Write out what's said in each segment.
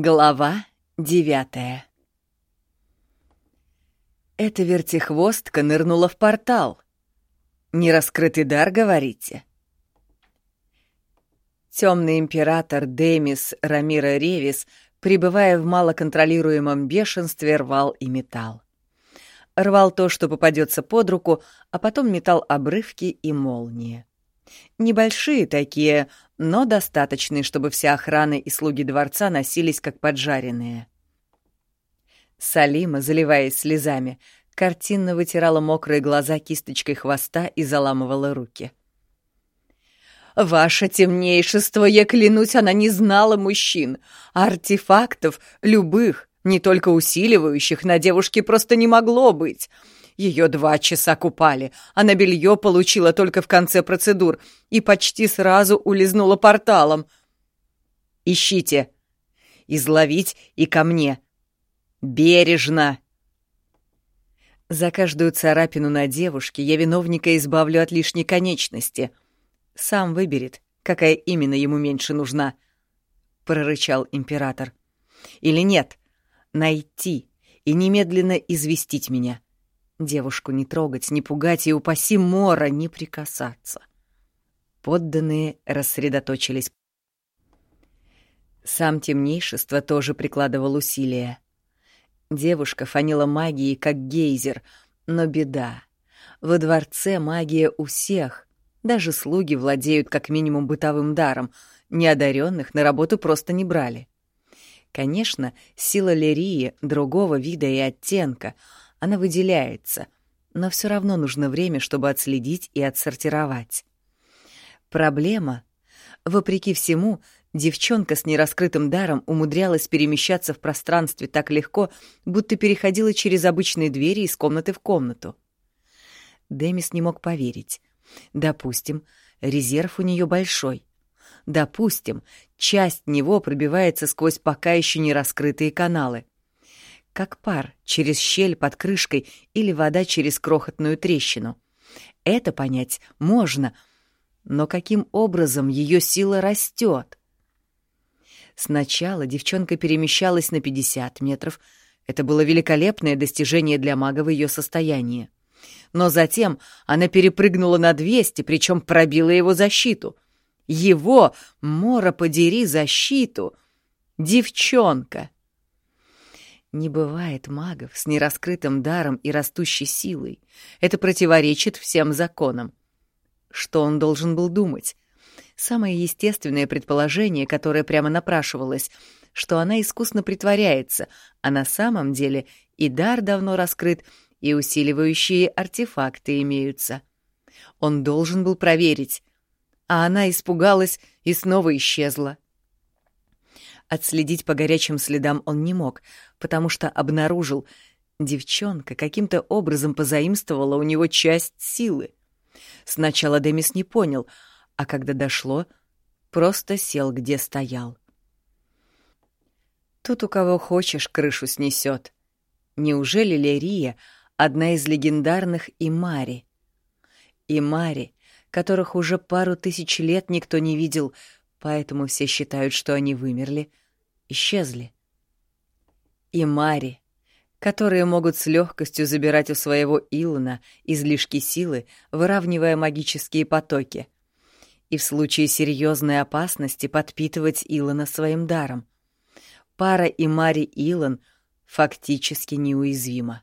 Глава девятая Эта вертихвостка нырнула в портал. Нераскрытый дар, говорите? Темный император Демис Рамира Ревис, пребывая в малоконтролируемом бешенстве, рвал и металл. Рвал то, что попадется под руку, а потом метал обрывки и молнии. Небольшие такие, но достаточные, чтобы вся охрана и слуги дворца носились как поджаренные. Салима, заливаясь слезами, картинно вытирала мокрые глаза кисточкой хвоста и заламывала руки. «Ваше темнейшество, я клянусь, она не знала мужчин, артефактов, любых, не только усиливающих, на девушке просто не могло быть. Ее два часа купали, а на белье получила только в конце процедур и почти сразу улизнула порталом. «Ищите! Изловить и ко мне! Бережно!» За каждую царапину на девушке я виновника избавлю от лишней конечности. Сам выберет, какая именно ему меньше нужна, — прорычал император. Или нет, найти и немедленно известить меня. Девушку не трогать, не пугать и, упаси Мора, не прикасаться. Подданные рассредоточились. Сам темнейшество тоже прикладывал усилия. Девушка фанила магией, как гейзер, но беда. Во дворце магия у всех. Даже слуги владеют как минимум бытовым даром. Неодаренных на работу просто не брали. Конечно, сила Лерии другого вида и оттенка — она выделяется, но все равно нужно время, чтобы отследить и отсортировать. Проблема. Вопреки всему, девчонка с нераскрытым даром умудрялась перемещаться в пространстве так легко, будто переходила через обычные двери из комнаты в комнату. Демис не мог поверить. Допустим, резерв у нее большой. Допустим, часть него пробивается сквозь пока еще не раскрытые каналы как пар через щель под крышкой или вода через крохотную трещину. Это понять можно, но каким образом ее сила растет? Сначала девчонка перемещалась на 50 метров. Это было великолепное достижение для мага в ее состоянии. Но затем она перепрыгнула на 200, причем пробила его защиту. Его, Мора, подери, защиту! Девчонка! Не бывает магов с нераскрытым даром и растущей силой. Это противоречит всем законам. Что он должен был думать? Самое естественное предположение, которое прямо напрашивалось, что она искусно притворяется, а на самом деле и дар давно раскрыт, и усиливающие артефакты имеются. Он должен был проверить, а она испугалась и снова исчезла. Отследить по горячим следам он не мог, потому что обнаружил, девчонка каким-то образом позаимствовала у него часть силы. Сначала Демис не понял, а когда дошло, просто сел, где стоял. Тут у кого хочешь крышу снесет. Неужели Лерия — одна из легендарных Имари? Имари, которых уже пару тысяч лет никто не видел — поэтому все считают, что они вымерли, исчезли. И Мари, которые могут с легкостью забирать у своего Илона излишки силы, выравнивая магические потоки, и в случае серьезной опасности подпитывать Илона своим даром. Пара и Мари Илон фактически неуязвима.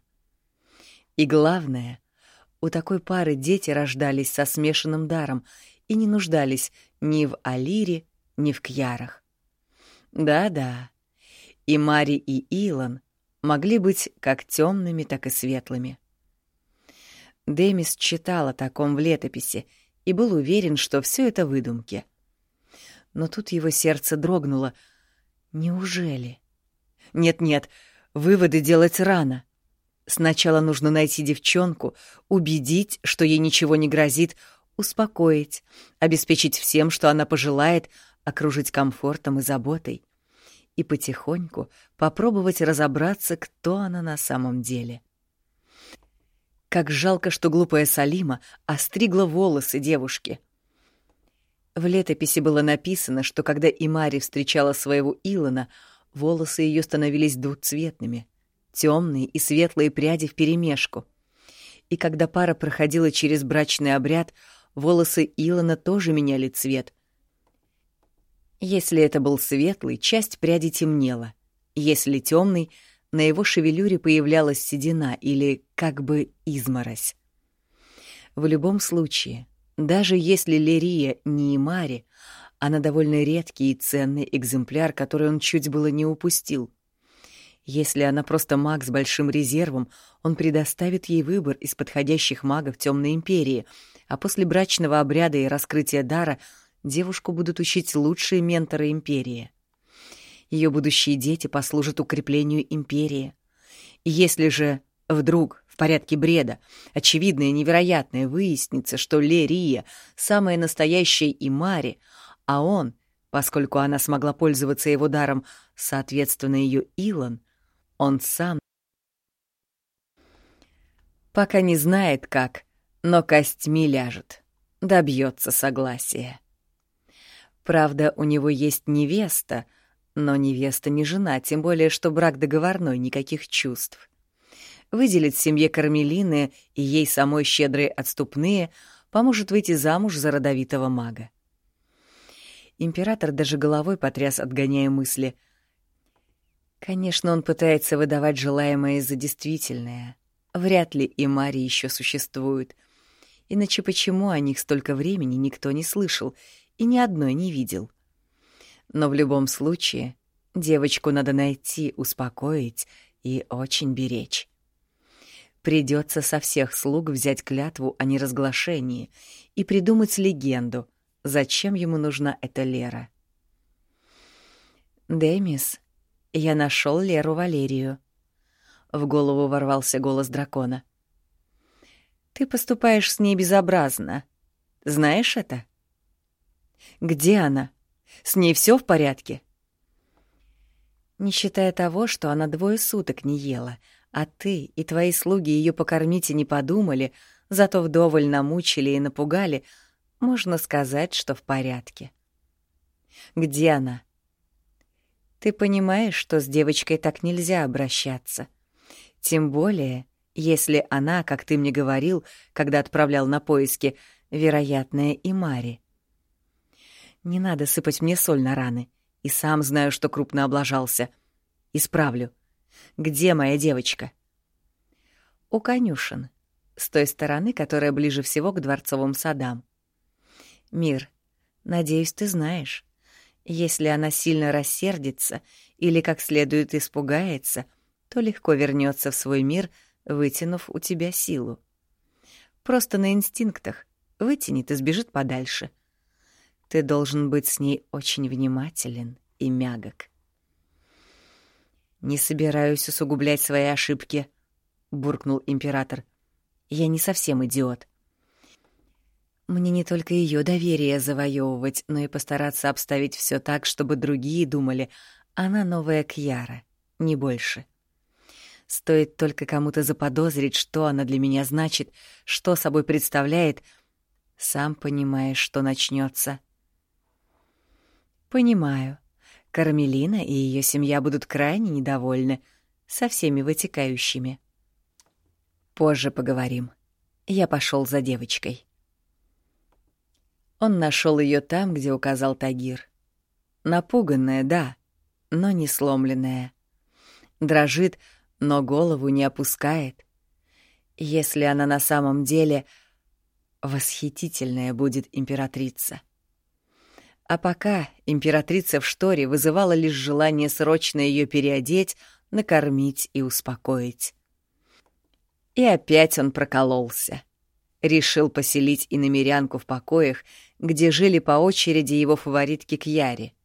И главное, у такой пары дети рождались со смешанным даром и не нуждались ни в Алире, ни в Кьярах. Да-да, и Мари, и Илон могли быть как темными, так и светлыми. Демис читал о таком в летописи и был уверен, что все это выдумки. Но тут его сердце дрогнуло. Неужели? Нет-нет, выводы делать рано. Сначала нужно найти девчонку, убедить, что ей ничего не грозит, успокоить, обеспечить всем, что она пожелает, окружить комфортом и заботой и потихоньку попробовать разобраться, кто она на самом деле. Как жалко, что глупая Салима остригла волосы девушки. В летописи было написано, что когда Имари встречала своего Илона, волосы ее становились двухцветными, темные и светлые пряди вперемешку. И когда пара проходила через брачный обряд, волосы Илона тоже меняли цвет. Если это был светлый, часть пряди темнела. Если темный, на его шевелюре появлялась седина или как бы изморозь. В любом случае, даже если Лерия не Имари, она довольно редкий и ценный экземпляр, который он чуть было не упустил. Если она просто маг с большим резервом, он предоставит ей выбор из подходящих магов Темной Империи, а после брачного обряда и раскрытия дара девушку будут учить лучшие менторы Империи. Ее будущие дети послужат укреплению Империи. И если же вдруг в порядке бреда, очевидное и невероятное, выяснится, что Лерия — самая настоящая Имари, а он, поскольку она смогла пользоваться его даром, соответственно, ее Илон, он сам пока не знает как, но костьми ляжет, добьется согласия. Правда, у него есть невеста, но невеста не жена, тем более, что брак договорной, никаких чувств выделит семье Кармелины и ей самой щедрые отступные, поможет выйти замуж за родовитого мага. Император даже головой потряс, отгоняя мысли. Конечно, он пытается выдавать желаемое за действительное. Вряд ли и Мари еще существуют. Иначе почему о них столько времени никто не слышал и ни одной не видел? Но в любом случае девочку надо найти, успокоить и очень беречь. Придется со всех слуг взять клятву о неразглашении и придумать легенду, зачем ему нужна эта Лера. «Демис, я нашел Леру Валерию», — в голову ворвался голос дракона. «Ты поступаешь с ней безобразно. Знаешь это?» «Где она? С ней все в порядке?» Не считая того, что она двое суток не ела, а ты и твои слуги ее покормить и не подумали, зато вдоволь намучили и напугали, можно сказать, что в порядке. Где она? Ты понимаешь, что с девочкой так нельзя обращаться. Тем более, если она, как ты мне говорил, когда отправлял на поиски, вероятная и Мари. Не надо сыпать мне соль на раны. И сам знаю, что крупно облажался. Исправлю. Где моя девочка?» «У конюшен, с той стороны, которая ближе всего к дворцовым садам. Мир, надеюсь, ты знаешь, если она сильно рассердится или как следует испугается, то легко вернется в свой мир, вытянув у тебя силу. Просто на инстинктах вытянет и сбежит подальше. Ты должен быть с ней очень внимателен и мягок. «Не собираюсь усугублять свои ошибки», — буркнул император. «Я не совсем идиот». Мне не только ее доверие завоевывать, но и постараться обставить все так, чтобы другие думали, она новая Кьяра, не больше. Стоит только кому-то заподозрить, что она для меня значит, что собой представляет, сам понимаешь, что начнется. «Понимаю», Кармелина и ее семья будут крайне недовольны со всеми вытекающими. Позже поговорим. Я пошел за девочкой. Он нашел ее там, где указал Тагир. Напуганная, да, но не сломленная. Дрожит, но голову не опускает. Если она на самом деле восхитительная будет императрица. А пока императрица в шторе вызывала лишь желание срочно ее переодеть, накормить и успокоить. И опять он прокололся. Решил поселить иномерянку в покоях, где жили по очереди его фаворитки Кьяри.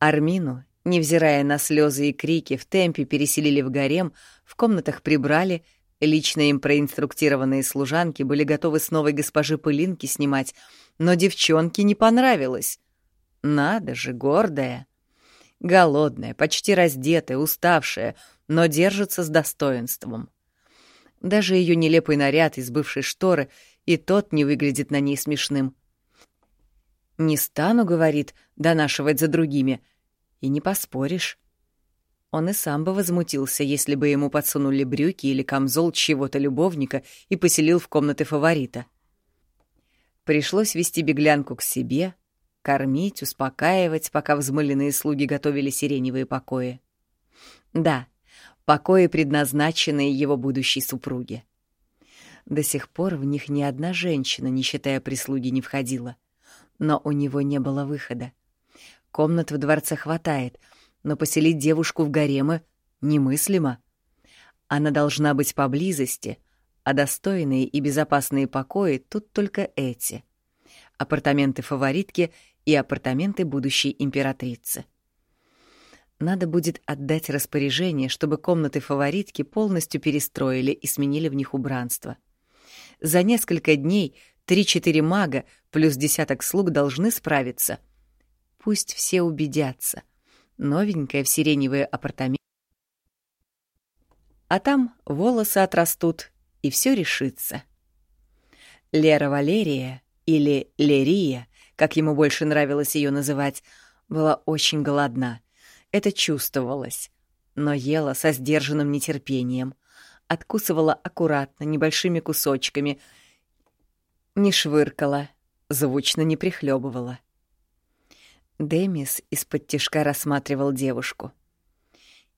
Армину, невзирая на слезы и крики, в темпе переселили в гарем, в комнатах прибрали, лично им проинструктированные служанки были готовы с новой госпожи пылинки снимать, но девчонке не понравилось. Надо же, гордая. Голодная, почти раздетая, уставшая, но держится с достоинством. Даже ее нелепый наряд из бывшей шторы и тот не выглядит на ней смешным. «Не стану, — говорит, — донашивать за другими. И не поспоришь. Он и сам бы возмутился, если бы ему подсунули брюки или камзол чьего-то любовника и поселил в комнаты фаворита. Пришлось вести беглянку к себе, кормить, успокаивать, пока взмыленные слуги готовили сиреневые покои. Да, покои, предназначенные его будущей супруге. До сих пор в них ни одна женщина, не считая прислуги, не входила. Но у него не было выхода. Комнат в дворце хватает — но поселить девушку в гаремы немыслимо. Она должна быть поблизости, а достойные и безопасные покои тут только эти. Апартаменты фаворитки и апартаменты будущей императрицы. Надо будет отдать распоряжение, чтобы комнаты фаворитки полностью перестроили и сменили в них убранство. За несколько дней три-четыре мага плюс десяток слуг должны справиться. Пусть все убедятся новенькая в сиреневые апартаменты. А там волосы отрастут, и все решится. Лера Валерия, или Лерия, как ему больше нравилось ее называть, была очень голодна. Это чувствовалось. Но ела со сдержанным нетерпением. Откусывала аккуратно, небольшими кусочками. Не швыркала, звучно не прихлебывала. Демис из-под тишка рассматривал девушку.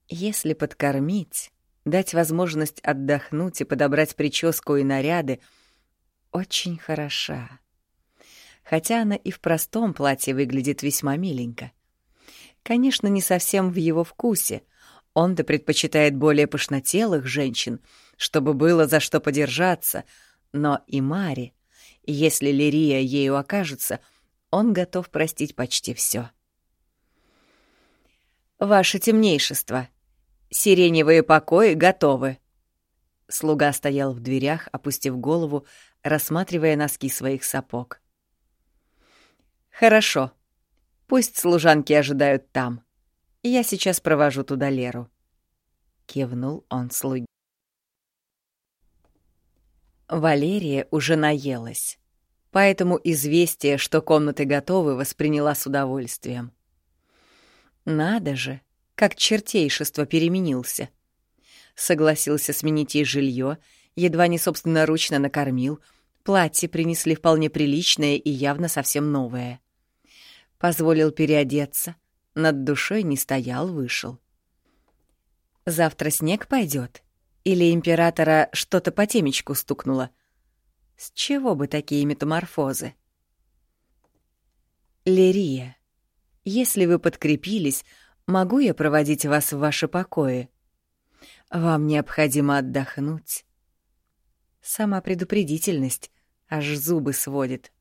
Если подкормить, дать возможность отдохнуть и подобрать прическу и наряды, очень хороша. Хотя она и в простом платье выглядит весьма миленько. Конечно, не совсем в его вкусе. Он-то предпочитает более пышнотелых женщин, чтобы было за что подержаться, но и Мари, если Лирия ею окажется — он готов простить почти все. «Ваше темнейшество, сиреневые покои готовы». Слуга стоял в дверях, опустив голову, рассматривая носки своих сапог. «Хорошо. Пусть служанки ожидают там. Я сейчас провожу туда Леру». Кивнул он слуге. Валерия уже наелась поэтому известие, что комнаты готовы, восприняла с удовольствием. Надо же, как чертейшество переменился. Согласился сменить ей жилье, едва не собственноручно накормил, платье принесли вполне приличное и явно совсем новое. Позволил переодеться, над душой не стоял, вышел. Завтра снег пойдет? Или императора что-то по темечку стукнуло? С чего бы такие метаморфозы? Лерия, если вы подкрепились, могу я проводить вас в ваши покои? Вам необходимо отдохнуть. Сама предупредительность аж зубы сводит.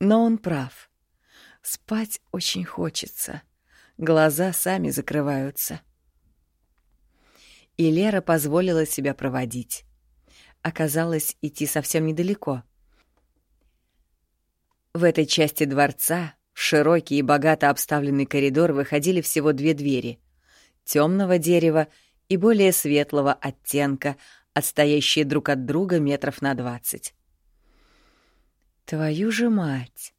Но он прав. Спать очень хочется. Глаза сами закрываются. И Лера позволила себя проводить оказалось идти совсем недалеко. В этой части дворца в широкий и богато обставленный коридор выходили всего две двери — темного дерева и более светлого оттенка, отстоящие друг от друга метров на двадцать. Твою же мать!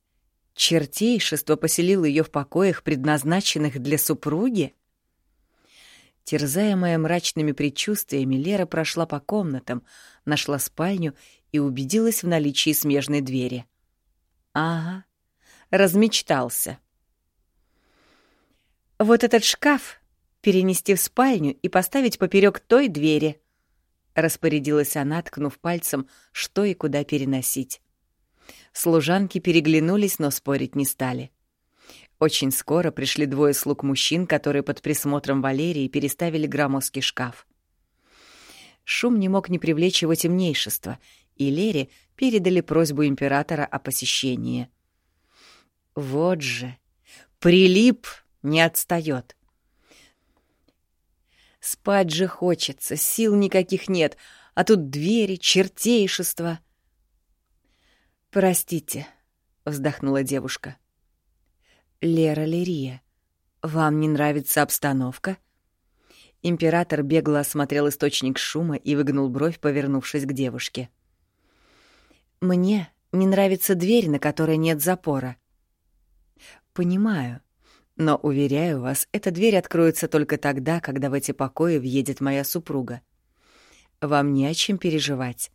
Чертейшество поселило ее в покоях, предназначенных для супруги? Терзаемая мрачными предчувствиями, Лера прошла по комнатам, нашла спальню и убедилась в наличии смежной двери. Ага, размечтался. Вот этот шкаф перенести в спальню и поставить поперек той двери, распорядилась она, ткнув пальцем, что и куда переносить. Служанки переглянулись, но спорить не стали. Очень скоро пришли двое слуг мужчин, которые под присмотром Валерии переставили громоздкий шкаф. Шум не мог не привлечь его темнейшества, и Лере передали просьбу императора о посещении. Вот же, прилип не отстает. Спать же хочется, сил никаких нет, а тут двери, чертейшество. «Простите», — вздохнула девушка. — Лера Лерия, вам не нравится обстановка? Император бегло осмотрел источник шума и выгнул бровь, повернувшись к девушке. Мне не нравится дверь, на которой нет запора. Понимаю, Но, уверяю вас, эта дверь откроется только тогда, когда в эти покои въедет моя супруга. Вам не о чем переживать.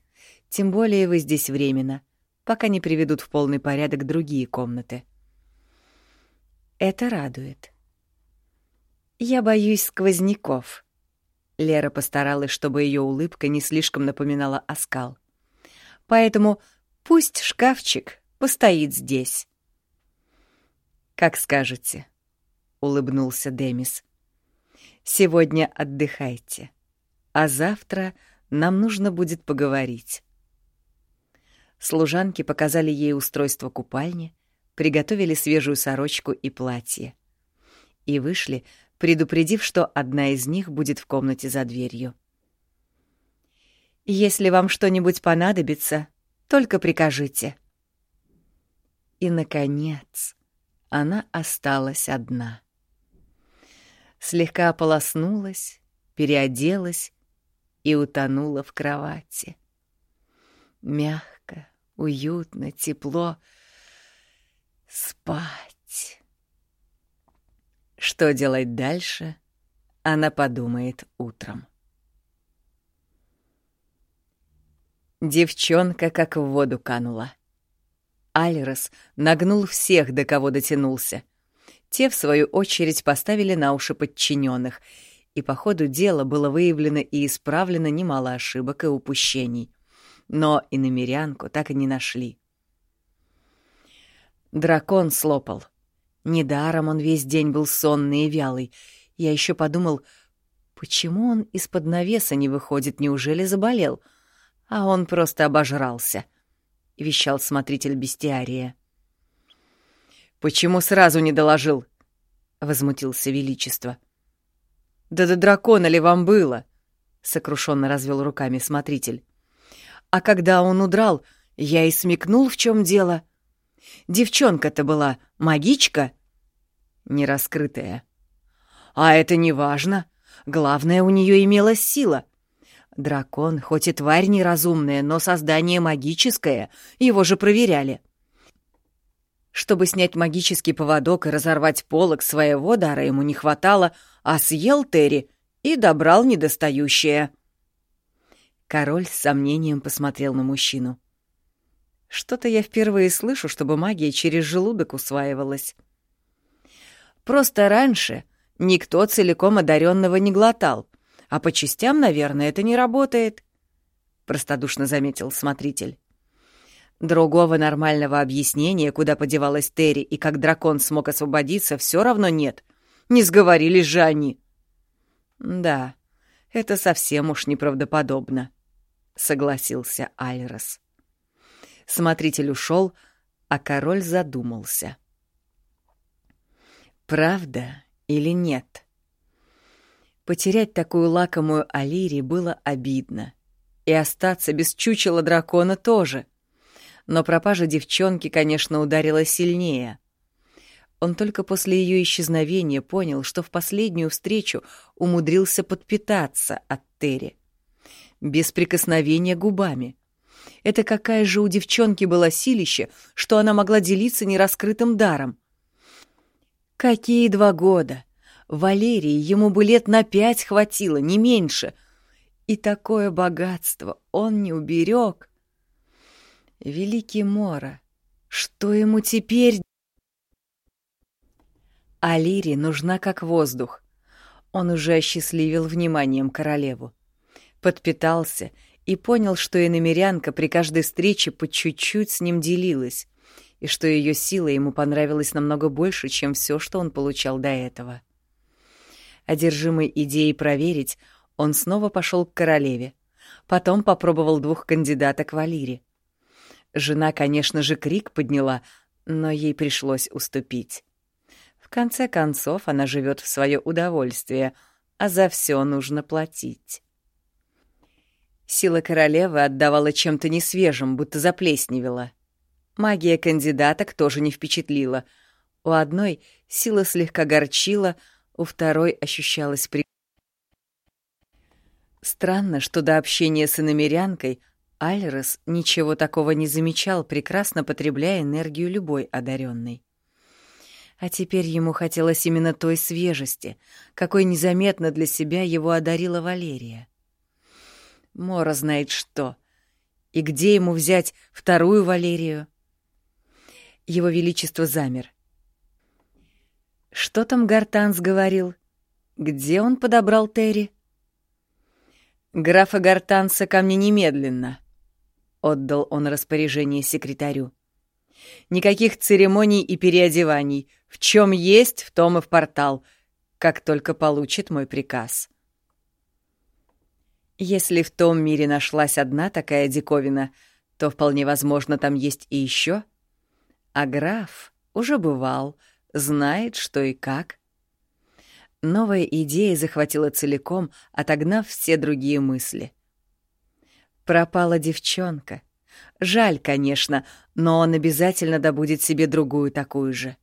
Тем более вы здесь временно, пока не приведут в полный порядок другие комнаты. Это радует. Я боюсь сквозняков. Лера постаралась, чтобы ее улыбка не слишком напоминала оскал. Поэтому пусть шкафчик постоит здесь. Как скажете, улыбнулся Демис. Сегодня отдыхайте, а завтра нам нужно будет поговорить. Служанки показали ей устройство купальни, приготовили свежую сорочку и платье. И вышли, предупредив, что одна из них будет в комнате за дверью. «Если вам что-нибудь понадобится, только прикажите». И, наконец, она осталась одна. Слегка ополоснулась, переоделась и утонула в кровати. Мягко, уютно, тепло. Спать. Что делать дальше, она подумает утром. Девчонка как в воду канула. Альрос нагнул всех, до кого дотянулся. Те, в свою очередь, поставили на уши подчиненных, и по ходу дела было выявлено и исправлено немало ошибок и упущений. Но и намерянку так и не нашли. Дракон слопал — Недаром он весь день был сонный и вялый. Я еще подумал, почему он из-под навеса не выходит, неужели заболел? А он просто обожрался, — вещал смотритель бестиария. «Почему сразу не доложил?» — возмутился Величество. «Да до дракона ли вам было?» — сокрушенно развел руками смотритель. «А когда он удрал, я и смекнул, в чем дело». Девчонка-то была магичка? Нераскрытая. А это не важно. Главное, у нее имелась сила. Дракон, хоть и тварь неразумная, но создание магическое, его же проверяли. Чтобы снять магический поводок и разорвать полог своего дара ему не хватало, а съел Терри и добрал недостающее. Король с сомнением посмотрел на мужчину. Что-то я впервые слышу, чтобы магия через желудок усваивалась. Просто раньше никто целиком одаренного не глотал, а по частям, наверное, это не работает, — простодушно заметил смотритель. Другого нормального объяснения, куда подевалась Терри и как дракон смог освободиться, все равно нет. Не сговорились же они. Да, это совсем уж неправдоподобно, — согласился Альрос. Смотритель ушел, а король задумался. Правда или нет? Потерять такую лакомую Алири было обидно. И остаться без чучела дракона тоже. Но пропажа девчонки, конечно, ударила сильнее. Он только после ее исчезновения понял, что в последнюю встречу умудрился подпитаться от Терри. Без прикосновения губами — это какая же у девчонки была силища, что она могла делиться нераскрытым даром? Какие два года! Валерии ему бы лет на пять хватило, не меньше. И такое богатство он не уберег. Великий Мора, что ему теперь? Алире нужна как воздух. Он уже осчастливил вниманием королеву. Подпитался и понял, что иномерянка при каждой встрече по чуть-чуть с ним делилась, и что ее сила ему понравилась намного больше, чем все, что он получал до этого. Одержимый идеей проверить, он снова пошел к королеве. Потом попробовал двух кандидаток в Алире. Жена, конечно же, крик подняла, но ей пришлось уступить. В конце концов, она живет в свое удовольствие, а за все нужно платить. Сила королевы отдавала чем-то несвежим, будто заплесневела. Магия кандидаток тоже не впечатлила. У одной сила слегка горчила, у второй ощущалась при... Странно, что до общения с иномерянкой Альрос ничего такого не замечал, прекрасно потребляя энергию любой одаренной. А теперь ему хотелось именно той свежести, какой незаметно для себя его одарила Валерия. Мора знает что. И где ему взять вторую Валерию? Его Величество замер. Что там Гартанс говорил? Где он подобрал Терри? «Графа Гартанса ко мне немедленно», — отдал он распоряжение секретарю. «Никаких церемоний и переодеваний. В чем есть, в том и в портал, как только получит мой приказ». Если в том мире нашлась одна такая диковина, то вполне возможно там есть и еще. А граф уже бывал, знает, что и как. Новая идея захватила целиком, отогнав все другие мысли. Пропала девчонка. Жаль, конечно, но он обязательно добудет себе другую такую же.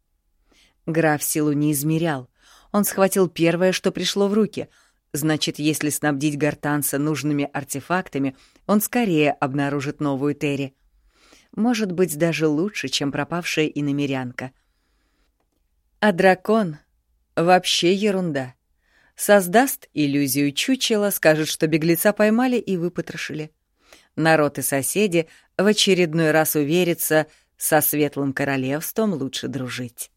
Граф силу не измерял. Он схватил первое, что пришло в руки — Значит, если снабдить Гартанса нужными артефактами, он скорее обнаружит новую Терри. Может быть, даже лучше, чем пропавшая иномерянка. А дракон — вообще ерунда. Создаст иллюзию чучела, скажет, что беглеца поймали и выпотрошили. Народ и соседи в очередной раз уверятся, со светлым королевством лучше дружить.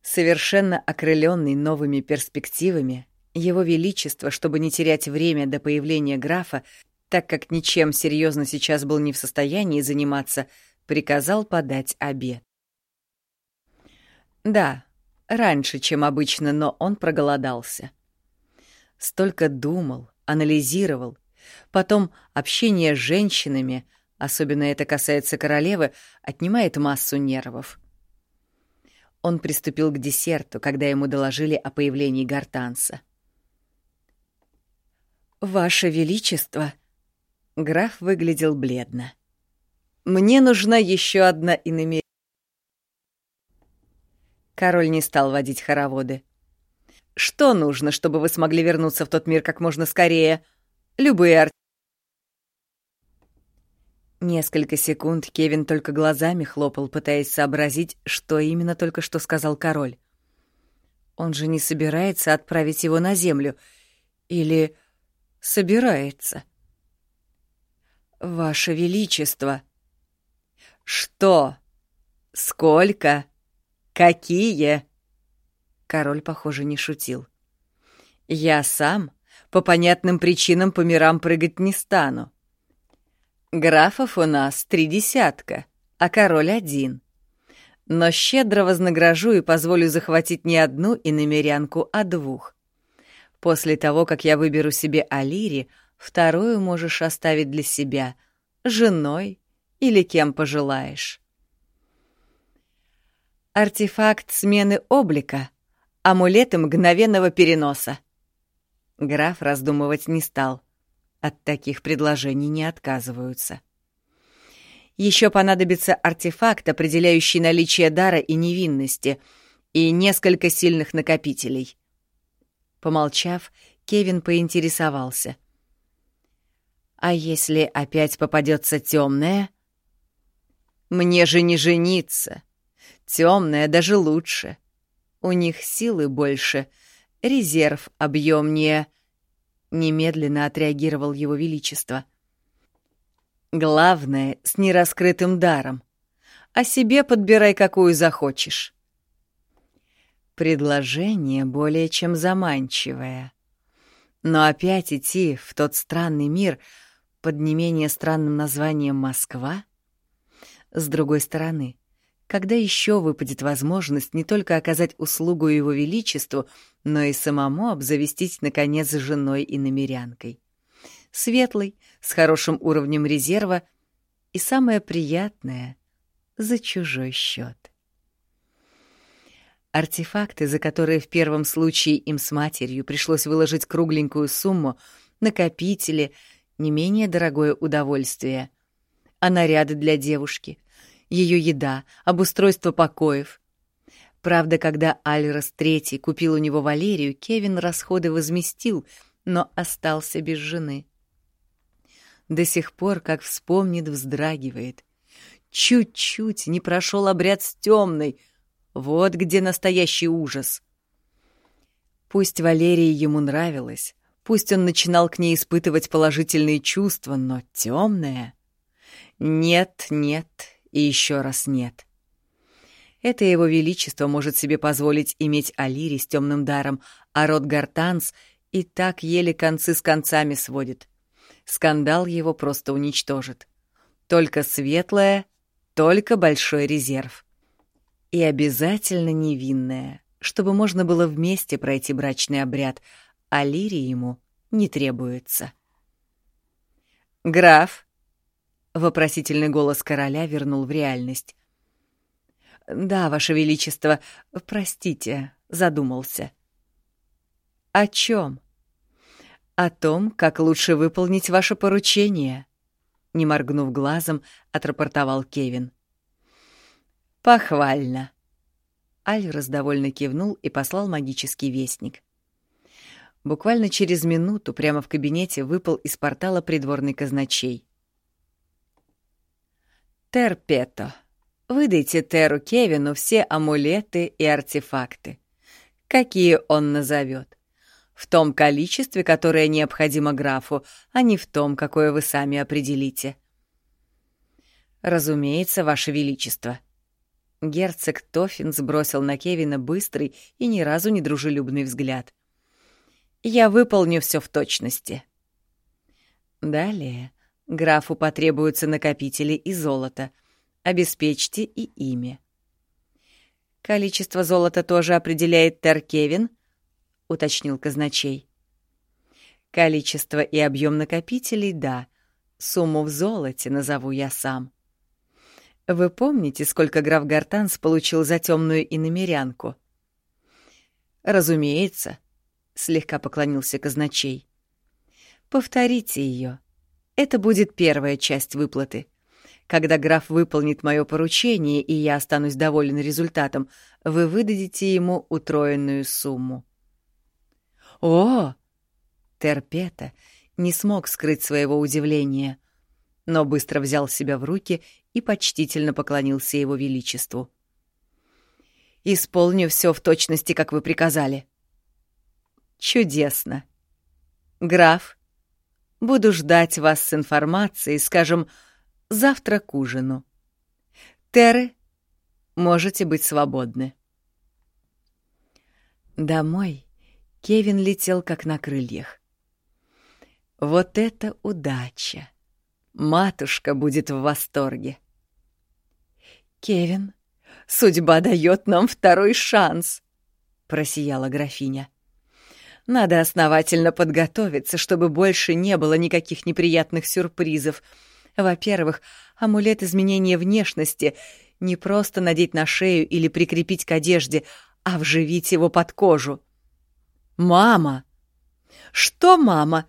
Совершенно окрыленный новыми перспективами, его Величество, чтобы не терять время до появления графа, так как ничем серьезно сейчас был не в состоянии заниматься, приказал подать обед. Да, раньше, чем обычно, но он проголодался. Столько думал, анализировал. Потом общение с женщинами, особенно это касается королевы, отнимает массу нервов. Он приступил к десерту, когда ему доложили о появлении гортанса. «Ваше Величество!» Граф выглядел бледно. «Мне нужна еще одна иномерия». Король не стал водить хороводы. «Что нужно, чтобы вы смогли вернуться в тот мир как можно скорее? Любые ар...» Несколько секунд Кевин только глазами хлопал, пытаясь сообразить, что именно только что сказал король. Он же не собирается отправить его на землю. Или собирается. Ваше Величество. Что? Сколько? Какие? Король, похоже, не шутил. Я сам по понятным причинам по мирам прыгать не стану. Графов у нас три десятка, а король один. Но щедро вознагражу и позволю захватить не одну иномерянку, а двух. После того, как я выберу себе Алири, вторую можешь оставить для себя, женой или кем пожелаешь. Артефакт смены облика, амулеты мгновенного переноса. Граф раздумывать не стал. От таких предложений не отказываются. Еще понадобится артефакт, определяющий наличие дара и невинности, и несколько сильных накопителей — Помолчав, Кевин поинтересовался. «А если опять попадется темная?» «Мне же не жениться. Темная даже лучше. У них силы больше, резерв объемнее». Немедленно отреагировал его величество. «Главное, с нераскрытым даром. О себе подбирай, какую захочешь». Предложение более чем заманчивое. Но опять идти в тот странный мир под не менее странным названием Москва? С другой стороны, когда еще выпадет возможность не только оказать услугу Его Величеству, но и самому обзавестись, наконец, женой и намерянкой? Светлый, с хорошим уровнем резерва и самое приятное — за чужой счет. Артефакты, за которые в первом случае им с матерью пришлось выложить кругленькую сумму, накопители, не менее дорогое удовольствие. А наряды для девушки, ее еда, обустройство покоев. Правда, когда Альрос Третий купил у него Валерию, Кевин расходы возместил, но остался без жены. До сих пор, как вспомнит, вздрагивает. Чуть-чуть не прошел обряд с темной — Вот где настоящий ужас. Пусть Валерии ему нравилось, пусть он начинал к ней испытывать положительные чувства, но темное... Нет, нет и еще раз нет. Это его величество может себе позволить иметь Алири с темным даром, а род Гартанс и так еле концы с концами сводит. Скандал его просто уничтожит. Только светлое, только большой резерв. И обязательно невинное, чтобы можно было вместе пройти брачный обряд, а Лире ему не требуется. «Граф!» — вопросительный голос короля вернул в реальность. «Да, Ваше Величество, простите, задумался». «О чем?» «О том, как лучше выполнить ваше поручение», — не моргнув глазом, отрапортовал Кевин. «Похвально». Альрос довольно кивнул и послал магический вестник. Буквально через минуту прямо в кабинете выпал из портала придворный казначей. «Терпето», Выдайте Теру Кевину все амулеты и артефакты. Какие он назовет. В том количестве, которое необходимо графу, а не в том, какое вы сами определите. Разумеется, Ваше Величество. Герцог Тоффин сбросил на Кевина быстрый и ни разу не дружелюбный взгляд. «Я выполню все в точности». Далее графу потребуются накопители и золото — обеспечьте и ими. Количество золота тоже определяет Теркевин, уточнил казначей. Количество и объем накопителей — да, сумму в золоте назову я сам. Вы помните, сколько граф Гартанс получил за темную иномерянку? Разумеется, слегка поклонился казначей. Повторите ее. Это будет первая часть выплаты. Когда граф выполнит мое поручение, и я останусь доволен результатом, вы выдадите ему утроенную сумму. О! Терпета не смог скрыть своего удивления, но быстро взял себя в руки и почтительно поклонился его величеству. «Исполню все в точности, как вы приказали». «Чудесно. Граф, буду ждать вас с информацией, скажем, завтра к ужину. Теры, можете быть свободны. Домой Кевин летел как на крыльях. Вот это удача! Матушка будет в восторге. Кевин, судьба дает нам второй шанс, просияла графиня. Надо основательно подготовиться, чтобы больше не было никаких неприятных сюрпризов — во-первых, амулет изменения внешности не просто надеть на шею или прикрепить к одежде, а вживить его под кожу. «Мама!» «Что, мама?»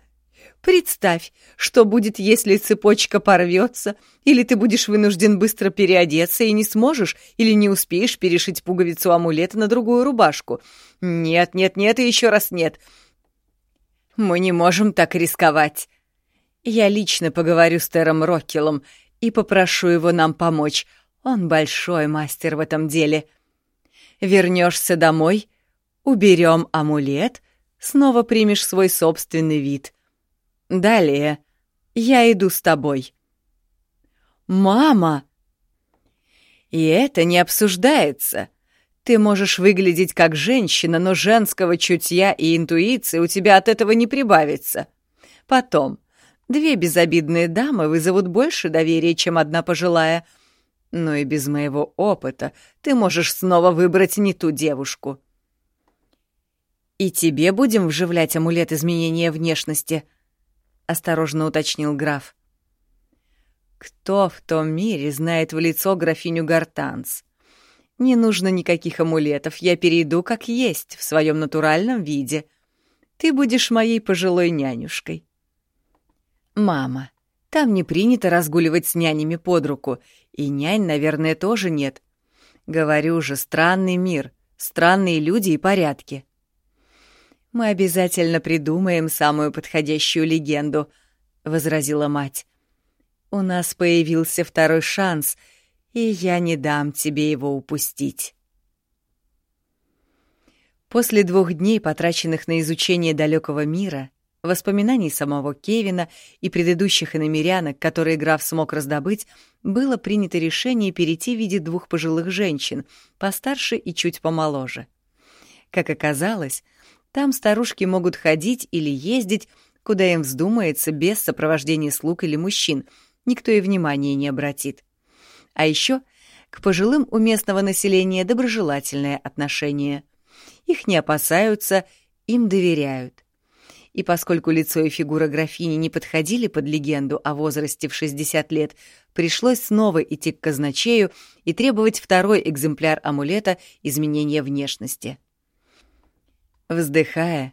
Представь, что будет, если цепочка порвется, или ты будешь вынужден быстро переодеться и не сможешь или не успеешь перешить пуговицу амулета на другую рубашку. Нет, нет, нет и еще раз нет. Мы не можем так рисковать. Я лично поговорю с Тером Роккелом и попрошу его нам помочь. Он большой мастер в этом деле. Вернешься домой, уберем амулет, снова примешь свой собственный вид. Далее я иду с тобой. «Мама!» «И это не обсуждается. Ты можешь выглядеть как женщина, но женского чутья и интуиции у тебя от этого не прибавится. Потом, Две безобидные дамы вызовут больше доверия, чем одна пожилая. Но и без моего опыта ты можешь снова выбрать не ту девушку. «И тебе будем вживлять амулет изменения внешности?» — осторожно уточнил граф. «Кто в том мире знает в лицо графиню Гартанс? Не нужно никаких амулетов, я перейду как есть, в своем натуральном виде. Ты будешь моей пожилой нянюшкой». «Мама, там не принято разгуливать с нянями под руку, и нянь, наверное, тоже нет. Говорю же, странный мир, странные люди и порядки». «Мы обязательно придумаем самую подходящую легенду», — возразила мать. «У нас появился второй шанс, и я не дам тебе его упустить». После двух дней, потраченных на изучение далекого мира, воспоминаний самого Кевина и предыдущих иномерянок, которые граф смог раздобыть, было принято решение перейти в виде двух пожилых женщин, постарше и чуть помоложе. Как оказалось, там старушки могут ходить или ездить, куда им вздумается, без сопровождения слуг или мужчин, никто и внимания не обратит. А еще к пожилым у местного населения доброжелательное отношение. Их не опасаются, им доверяют. И поскольку лицо и фигура графини не подходили под легенду о возрасте в 60 лет, пришлось снова идти к казначею и требовать второй экземпляр амулета изменения внешности. Вздыхая,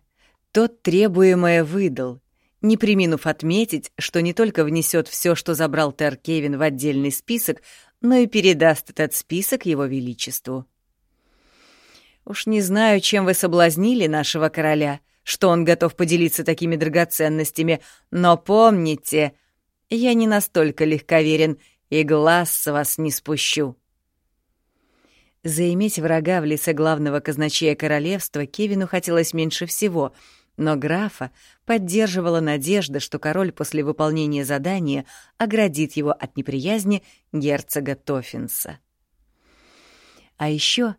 тот требуемое выдал, не приминув отметить, что не только внесет все, что забрал Тер Кевин в отдельный список, но и передаст этот список его величеству. «Уж не знаю, чем вы соблазнили нашего короля», что он готов поделиться такими драгоценностями, но помните, я не настолько легковерен и глаз с вас не спущу. Заиметь врага в лице главного казначея королевства Кевину хотелось меньше всего, но графа поддерживала надежда, что король после выполнения задания оградит его от неприязни герцога Тоффинса. А еще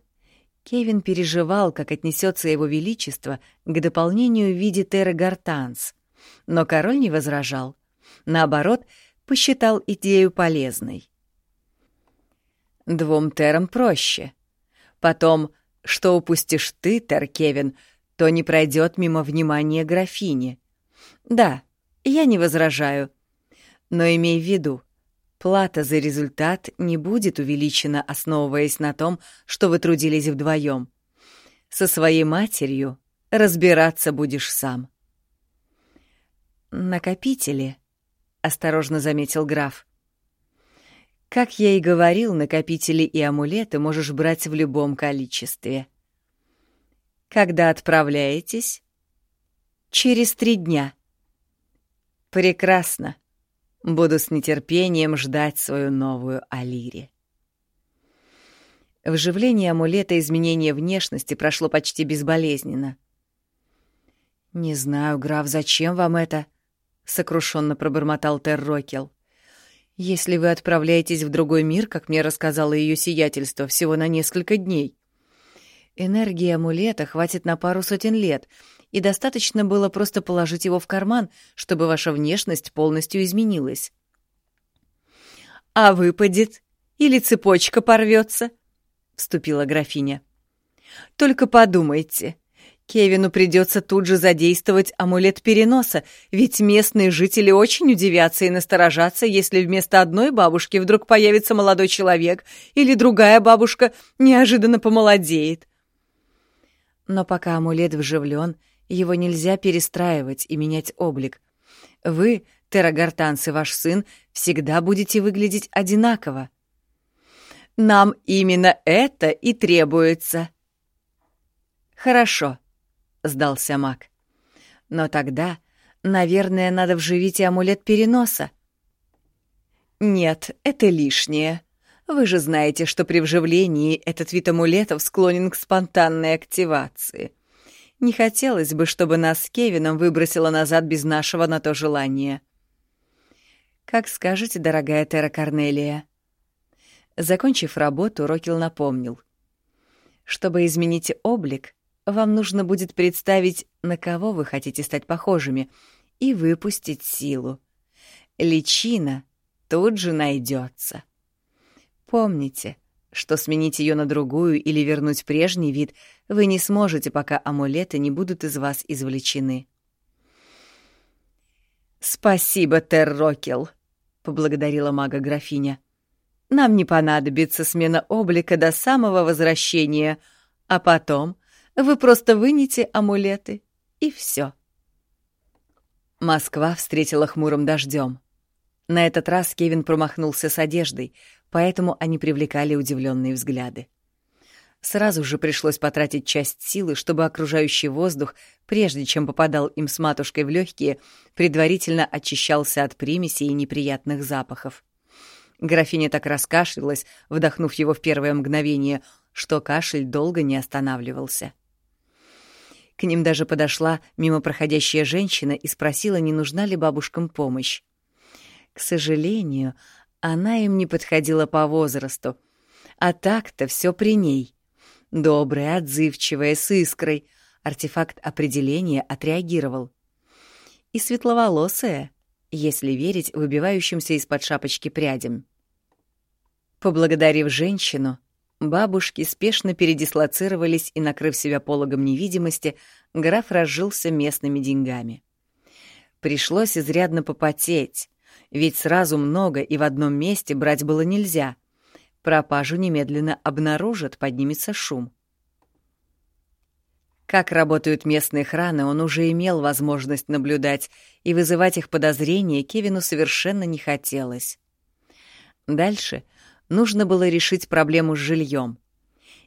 Кевин переживал, как отнесется его величество к дополнению в виде Терра Гартанс, но король не возражал. Наоборот, посчитал идею полезной. Двум Терам проще. Потом, что упустишь ты, Тер Кевин, то не пройдет мимо внимания графини. Да, я не возражаю. Но имей в виду, Плата за результат не будет увеличена, основываясь на том, что вы трудились вдвоем. Со своей матерью разбираться будешь сам. «Накопители», — осторожно заметил граф. «Как я и говорил, накопители и амулеты можешь брать в любом количестве». «Когда отправляетесь?» «Через три дня». «Прекрасно», Буду с нетерпением ждать свою новую Алири. Вживление амулета изменения внешности прошло почти безболезненно. «Не знаю, граф, зачем вам это?» — сокрушенно пробормотал Террокел. «Если вы отправляетесь в другой мир, как мне рассказало ее сиятельство, всего на несколько дней. Энергии амулета хватит на пару сотен лет — и достаточно было просто положить его в карман, чтобы ваша внешность полностью изменилась. «А выпадет? Или цепочка порвется?» — вступила графиня. «Только подумайте». Кевину придется тут же задействовать амулет переноса, ведь местные жители очень удивятся и насторожатся, если вместо одной бабушки вдруг появится молодой человек или другая бабушка неожиданно помолодеет. Но пока амулет вживлен, его нельзя перестраивать и менять облик. Вы, Террагартанс и ваш сын, всегда будете выглядеть одинаково. Нам именно это и требуется. Хорошо, сдался маг. Но тогда, наверное, надо вживить амулет переноса. Нет, это лишнее. Вы же знаете, что при вживлении этот вид амулетов склонен к спонтанной активации. Не хотелось бы, чтобы нас с Кевином выбросило назад без нашего на то желания. Как скажете, дорогая Тера Корнелия. Закончив работу, Рокил напомнил. Чтобы изменить облик, вам нужно будет представить, на кого вы хотите стать похожими, и выпустить силу. Личина тут же найдется. Помните — что сменить ее на другую или вернуть прежний вид вы не сможете, пока амулеты не будут из вас извлечены. «Спасибо, Террокел», — поблагодарила мага-графиня. «Нам не понадобится смена облика до самого возвращения, а потом вы просто вынете амулеты, и все». Москва встретила хмурым дождем. На этот раз Кевин промахнулся с одеждой, поэтому они привлекали удивленные взгляды. Сразу же пришлось потратить часть силы, чтобы окружающий воздух, прежде чем попадал им с матушкой в легкие, предварительно очищался от примесей и неприятных запахов. Графиня так раскашлялась, вдохнув его в первое мгновение, что кашель долго не останавливался. К ним даже подошла мимо проходящая женщина и спросила, не нужна ли бабушкам помощь. К сожалению, она им не подходила по возрасту. А так-то все при ней. Добрая, отзывчивая, с искрой. Артефакт определения отреагировал. И светловолосая, если верить выбивающимся из-под шапочки прядям. Поблагодарив женщину, бабушки спешно передислоцировались и, накрыв себя пологом невидимости, граф разжился местными деньгами. Пришлось изрядно попотеть, ведь сразу много и в одном месте брать было нельзя. Пропажу немедленно обнаружат, поднимется шум. Как работают местные храны, он уже имел возможность наблюдать, и вызывать их подозрения Кевину совершенно не хотелось. Дальше нужно было решить проблему с жильем.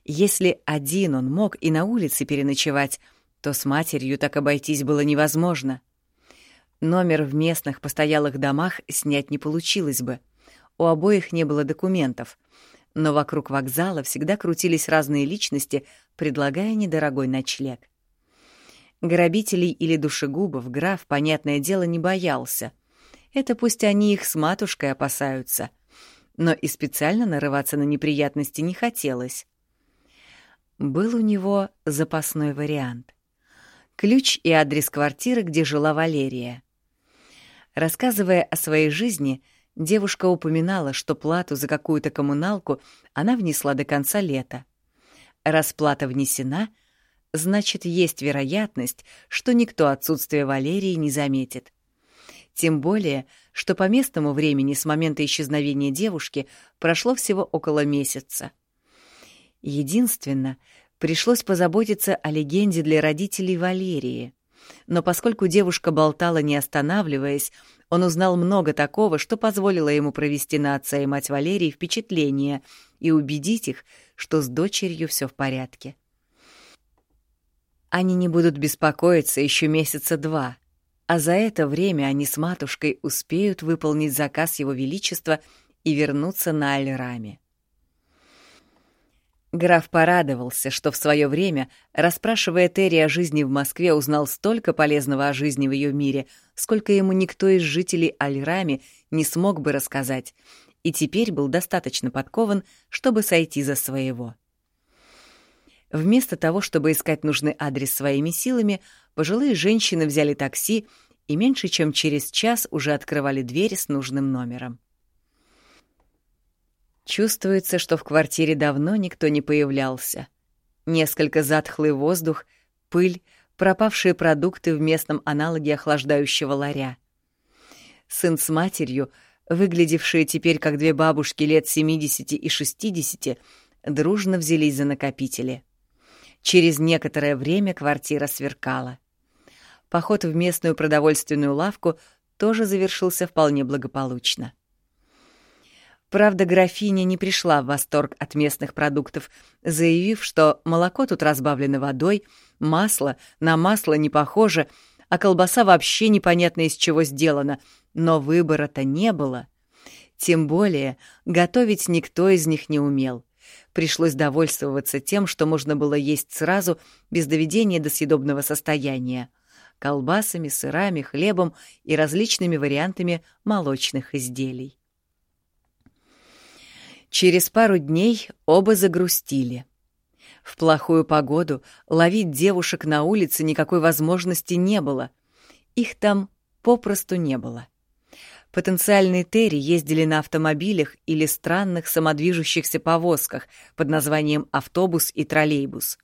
Если один он мог и на улице переночевать, то с матерью так обойтись было невозможно. Номер в местных постоялых домах снять не получилось бы. У обоих не было документов — но вокруг вокзала всегда крутились разные личности, предлагая недорогой ночлег. Грабителей или душегубов граф, понятное дело, не боялся. Это пусть они их с матушкой опасаются. Но и специально нарываться на неприятности не хотелось. Был у него запасной вариант. Ключ и адрес квартиры, где жила Валерия. Рассказывая о своей жизни, Девушка упоминала, что плату за какую-то коммуналку она внесла до конца лета. Расплата внесена, значит, есть вероятность, что никто отсутствие Валерии не заметит. Тем более, что по местному времени с момента исчезновения девушки прошло всего около месяца. Единственно, пришлось позаботиться о легенде для родителей Валерии. Но поскольку девушка болтала не останавливаясь, он узнал много такого, что позволило ему провести на отца и мать Валерии впечатление и убедить их, что с дочерью все в порядке. Они не будут беспокоиться еще месяца два, а за это время они с матушкой успеют выполнить заказ Его Величества и вернуться на Альраме. Граф порадовался, что в свое время, расспрашивая Терри о жизни в Москве, узнал столько полезного о жизни в ее мире, сколько ему никто из жителей Альрами не смог бы рассказать, и теперь был достаточно подкован, чтобы сойти за своего. Вместо того, чтобы искать нужный адрес своими силами, пожилые женщины взяли такси и меньше чем через час уже открывали дверь с нужным номером. Чувствуется, что в квартире давно никто не появлялся. Несколько затхлый воздух, пыль, пропавшие продукты в местном аналоге охлаждающего ларя. Сын с матерью, выглядевшие теперь как две бабушки лет 70 и 60, дружно взялись за накопители. Через некоторое время квартира сверкала. Поход в местную продовольственную лавку тоже завершился вполне благополучно. Правда, графиня не пришла в восторг от местных продуктов, заявив, что молоко тут разбавлено водой, масло на масло не похоже, а колбаса вообще непонятно из чего сделана, но выбора-то не было. Тем более готовить никто из них не умел. Пришлось довольствоваться тем, что можно было есть сразу, без доведения до съедобного состояния — колбасами, сырами, хлебом и различными вариантами молочных изделий. Через пару дней оба загрустили. В плохую погоду ловить девушек на улице никакой возможности не было. Их там попросту не было. Потенциальные Терри ездили на автомобилях или странных самодвижущихся повозках под названием автобус и троллейбус.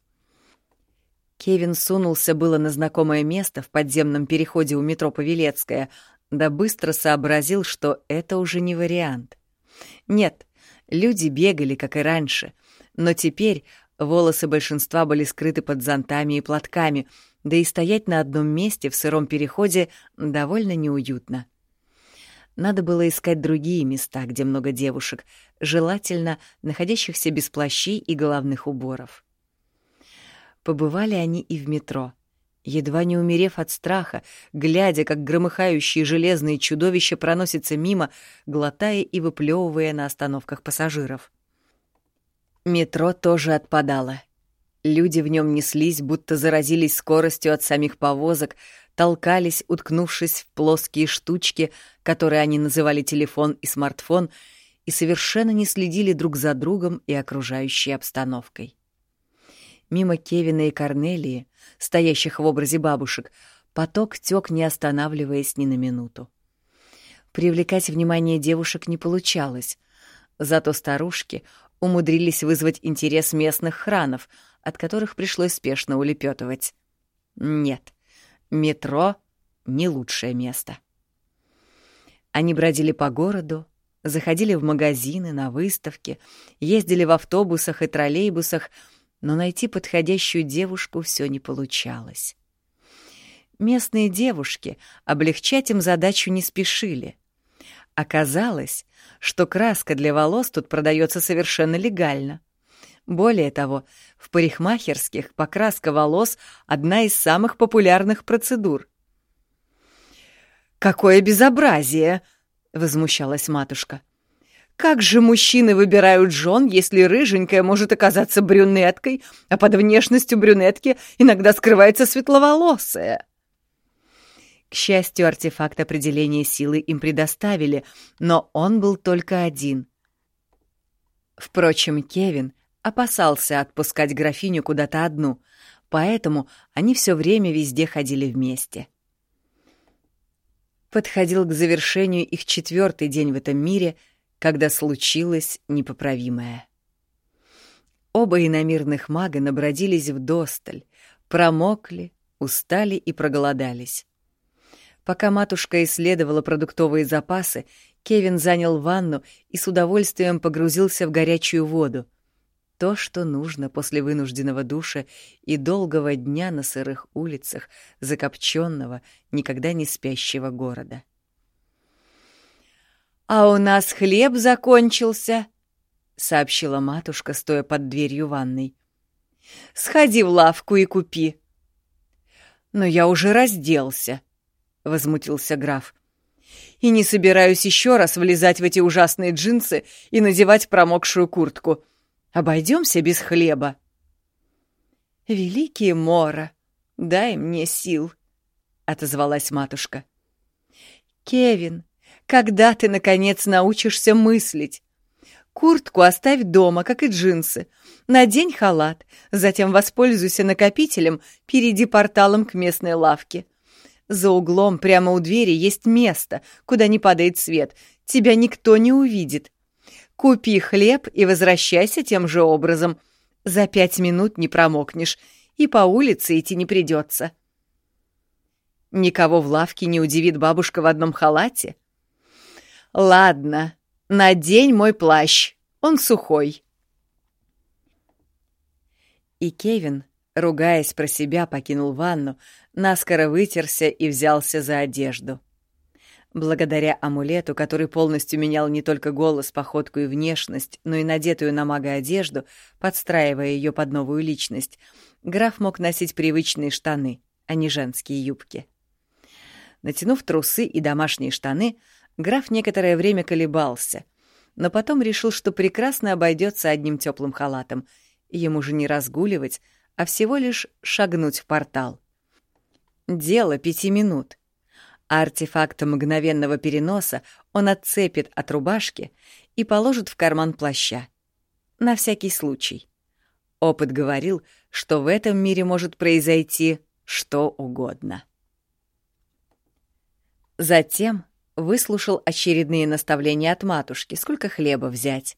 Кевин сунулся было на знакомое место в подземном переходе у метро Павелецкая, да быстро сообразил, что это уже не вариант. Нет, Люди бегали, как и раньше, но теперь волосы большинства были скрыты под зонтами и платками, да и стоять на одном месте в сыром переходе довольно неуютно. Надо было искать другие места, где много девушек, желательно находящихся без плащей и головных уборов. Побывали они и в метро — едва не умерев от страха, глядя, как громыхающие железные чудовища проносятся мимо, глотая и выплевывая на остановках пассажиров. Метро тоже отпадало. Люди в нем неслись, будто заразились скоростью от самих повозок, толкались, уткнувшись в плоские штучки, которые они называли телефон и смартфон, и совершенно не следили друг за другом и окружающей обстановкой. Мимо Кевина и Корнелии, стоящих в образе бабушек, поток тек, не останавливаясь ни на минуту. Привлекать внимание девушек не получалось, зато старушки умудрились вызвать интерес местных хранов, от которых пришлось спешно улепетывать. Нет, метро — не лучшее место. Они бродили по городу, заходили в магазины, на выставки, ездили в автобусах и троллейбусах, но найти подходящую девушку все не получалось. Местные девушки облегчать им задачу не спешили. Оказалось, что краска для волос тут продается совершенно легально. Более того, в парикмахерских покраска волос — одна из самых популярных процедур. «Какое безобразие!» — возмущалась матушка. «Как же мужчины выбирают жен, если рыженькая может оказаться брюнеткой, а под внешностью брюнетки иногда скрывается светловолосая?» К счастью, артефакт определения силы им предоставили, но он был только один. Впрочем, Кевин опасался отпускать графиню куда-то одну, поэтому они все время везде ходили вместе. Подходил к завершению их четвертый день в этом мире, когда случилось непоправимое. Оба иномирных мага набродились в досталь, промокли, устали и проголодались. Пока матушка исследовала продуктовые запасы, Кевин занял ванну и с удовольствием погрузился в горячую воду. То, что нужно после вынужденного душа и долгого дня на сырых улицах закопченного, никогда не спящего города. «А у нас хлеб закончился», — сообщила матушка, стоя под дверью ванной. «Сходи в лавку и купи». «Но я уже разделся», — возмутился граф. «И не собираюсь еще раз влезать в эти ужасные джинсы и надевать промокшую куртку. Обойдемся без хлеба». «Великий Мора, дай мне сил», — отозвалась матушка. «Кевин, когда ты, наконец, научишься мыслить? Куртку оставь дома, как и джинсы. Надень халат, затем воспользуйся накопителем, перейди порталом к местной лавке. За углом прямо у двери есть место, куда не падает свет. Тебя никто не увидит. Купи хлеб и возвращайся тем же образом. За пять минут не промокнешь, и по улице идти не придется. Никого в лавке не удивит бабушка в одном халате? Ладно, надень мой плащ, он сухой. И Кевин, ругаясь про себя, покинул ванну, наскоро вытерся и взялся за одежду. Благодаря амулету, который полностью менял не только голос, походку и внешность, но и надетую на мага одежду, подстраивая ее под новую личность, граф мог носить привычные штаны, а не женские юбки. Натянув трусы и домашние штаны, граф некоторое время колебался, но потом решил, что прекрасно обойдется одним теплым халатом. Ему же не разгуливать, а всего лишь шагнуть в портал. Дело пяти минут. Артефакт мгновенного переноса он отцепит от рубашки и положит в карман плаща. На всякий случай. Опыт говорил, что в этом мире может произойти что угодно. Затем выслушал очередные наставления от матушки, сколько хлеба взять.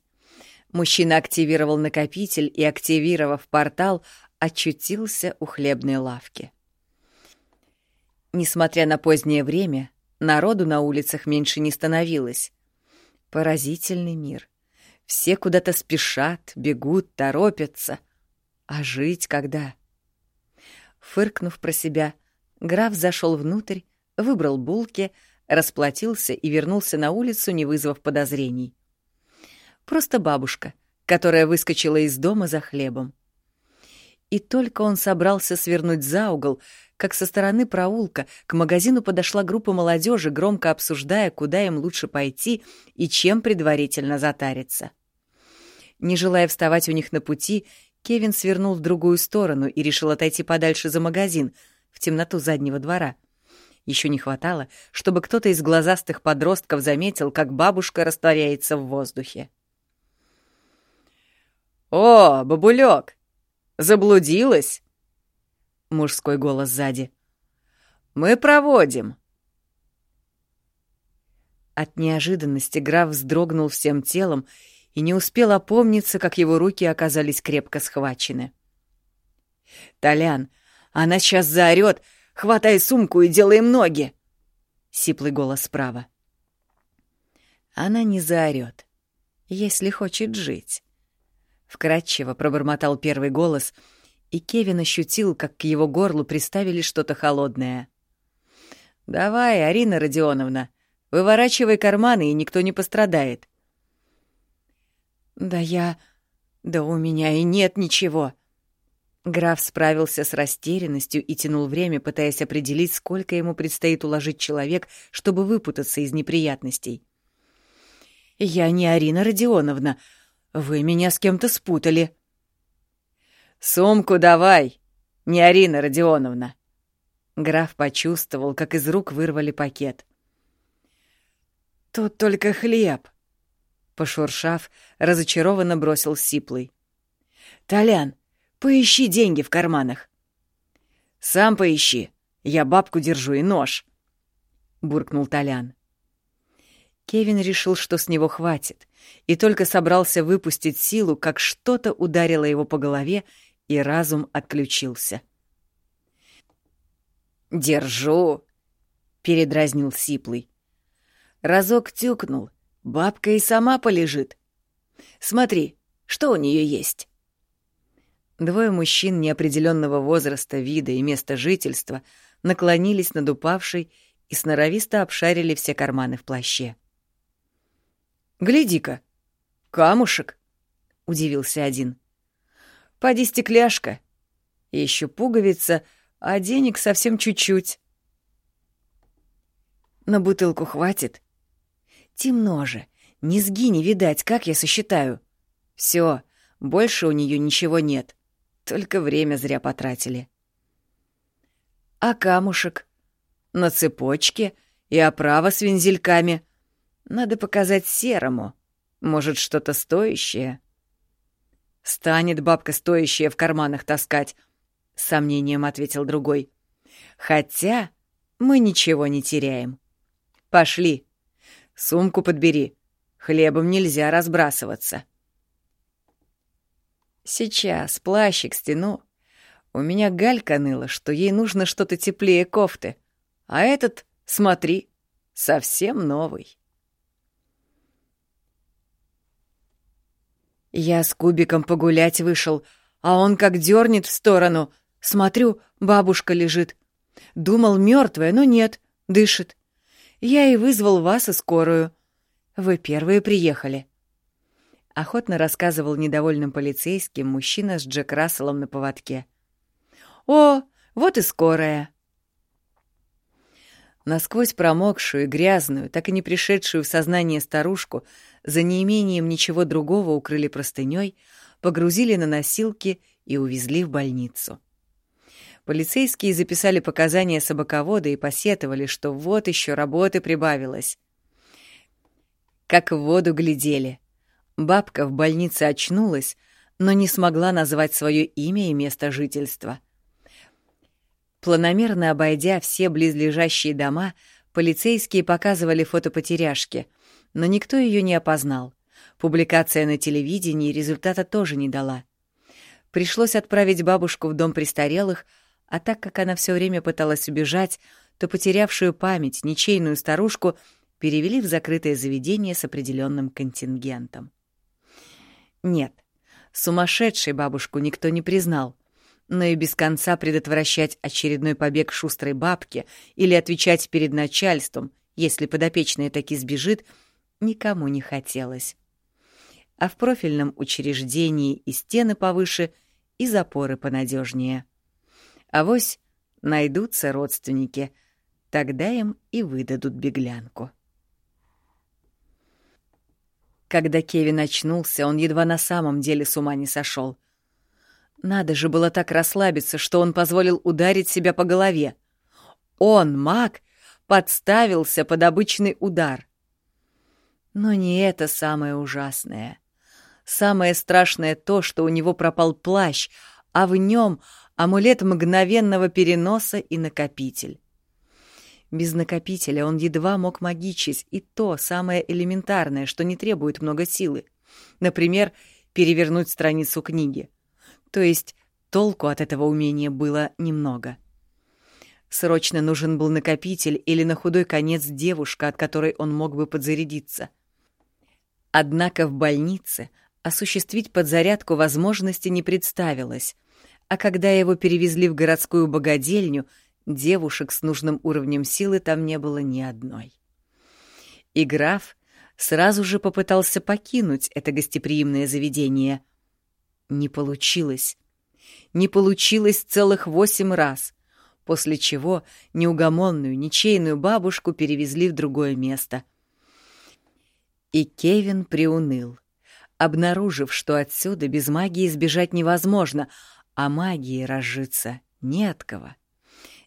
Мужчина активировал накопитель и, активировав портал, очутился у хлебной лавки. Несмотря на позднее время, народу на улицах меньше не становилось. Поразительный мир. Все куда-то спешат, бегут, торопятся. А жить когда? Фыркнув про себя, граф зашел внутрь, выбрал булки, расплатился и вернулся на улицу, не вызвав подозрений. Просто бабушка, которая выскочила из дома за хлебом. И только он собрался свернуть за угол, как со стороны проулка к магазину подошла группа молодежи, громко обсуждая, куда им лучше пойти и чем предварительно затариться. Не желая вставать у них на пути, Кевин свернул в другую сторону и решил отойти подальше за магазин, в темноту заднего двора. Еще не хватало, чтобы кто-то из глазастых подростков заметил, как бабушка растворяется в воздухе. «О, бабулек! Заблудилась?» Мужской голос сзади. «Мы проводим!» От неожиданности граф вздрогнул всем телом и не успел опомниться, как его руки оказались крепко схвачены. «Толян, она сейчас заорёт! Хватай сумку и делаем ноги!» Сиплый голос справа. «Она не заорёт, если хочет жить». Вкратчиво пробормотал первый голос, и Кевин ощутил, как к его горлу приставили что-то холодное. «Давай, Арина Родионовна, выворачивай карманы, и никто не пострадает». «Да я... Да у меня и нет ничего». Граф справился с растерянностью и тянул время, пытаясь определить, сколько ему предстоит уложить человек, чтобы выпутаться из неприятностей. «Я не Арина Родионовна. Вы меня с кем-то спутали». «Сумку давай, не Арина Родионовна». Граф почувствовал, как из рук вырвали пакет. «Тут только хлеб», — пошуршав, разочарованно бросил Сиплый. «Толян, поищи деньги в карманах». «Сам поищи, я бабку держу и нож», — буркнул Толян. Кевин решил, что с него хватит, и только собрался выпустить силу, как что-то ударило его по голове, и разум отключился. «Держу!» — передразнил Сиплый. Разок тюкнул, бабка и сама полежит. Смотри, что у нее есть. Двое мужчин неопределенного возраста, вида и места жительства наклонились над упавшей и сноровисто обшарили все карманы в плаще. «Гляди-ка, камушек!» — удивился один. «Поди стекляшка. Еще пуговица, а денег совсем чуть-чуть». «На бутылку хватит?» «Темно же. Низги не видать, как я сосчитаю?» Все, больше у нее ничего нет. Только время зря потратили». «А камушек?» «На цепочке и оправа с вензельками». Надо показать серому. Может, что-то стоящее? Станет бабка стоящее в карманах таскать, — сомнением ответил другой. Хотя мы ничего не теряем. Пошли. Сумку подбери. Хлебом нельзя разбрасываться. Сейчас плащик стяну. У меня галька ныла, что ей нужно что-то теплее кофты. А этот, смотри, совсем новый. Я с кубиком погулять вышел, а он как дернет в сторону. Смотрю, бабушка лежит. Думал, мертвая, но нет, дышит. Я и вызвал вас и скорую. Вы первые приехали. Охотно рассказывал недовольным полицейским мужчина с Джек Расселом на поводке. «О, вот и скорая!» Насквозь промокшую и грязную, так и не пришедшую в сознание старушку, за неимением ничего другого укрыли простыней, погрузили на носилки и увезли в больницу. Полицейские записали показания собаковода и посетовали, что вот еще работы прибавилось. Как в воду глядели. Бабка в больнице очнулась, но не смогла назвать свое имя и место жительства — Планомерно обойдя все близлежащие дома, полицейские показывали фото потеряшки, но никто ее не опознал. Публикация на телевидении результата тоже не дала. Пришлось отправить бабушку в дом престарелых, а так как она все время пыталась убежать, то потерявшую память ничейную старушку перевели в закрытое заведение с определенным контингентом. Нет, сумасшедшей бабушку никто не признал но и без конца предотвращать очередной побег шустрой бабки или отвечать перед начальством, если подопечная таки сбежит, никому не хотелось. А в профильном учреждении и стены повыше, и запоры понадежнее. Авось найдутся родственники, тогда им и выдадут беглянку. Когда Кевин очнулся, он едва на самом деле с ума не сошел — Надо же было так расслабиться, что он позволил ударить себя по голове. Он, маг, подставился под обычный удар. Но не это самое ужасное. Самое страшное то, что у него пропал плащ, а в нем амулет мгновенного переноса и накопитель. Без накопителя он едва мог магичить, и то самое элементарное, что не требует много силы. Например, перевернуть страницу книги. То есть толку от этого умения было немного. Срочно нужен был накопитель или на худой конец девушка, от которой он мог бы подзарядиться. Однако в больнице осуществить подзарядку возможности не представилось, а когда его перевезли в городскую богадельню, девушек с нужным уровнем силы там не было ни одной. И граф сразу же попытался покинуть это гостеприимное заведение. Не получилось. Не получилось целых восемь раз, после чего неугомонную, ничейную бабушку перевезли в другое место. И Кевин приуныл, обнаружив, что отсюда без магии сбежать невозможно, а магии разжиться не от кого.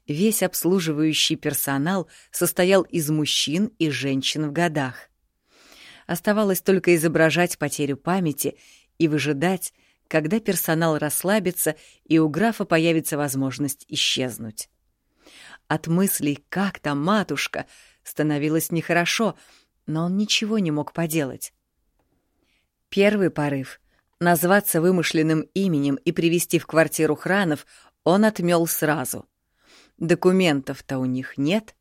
Весь обслуживающий персонал состоял из мужчин и женщин в годах. Оставалось только изображать потерю памяти и выжидать, когда персонал расслабится и у графа появится возможность исчезнуть. От мыслей «как там матушка?» становилось нехорошо, но он ничего не мог поделать. Первый порыв — назваться вымышленным именем и привести в квартиру Хранов — он отмел сразу. Документов-то у них нет.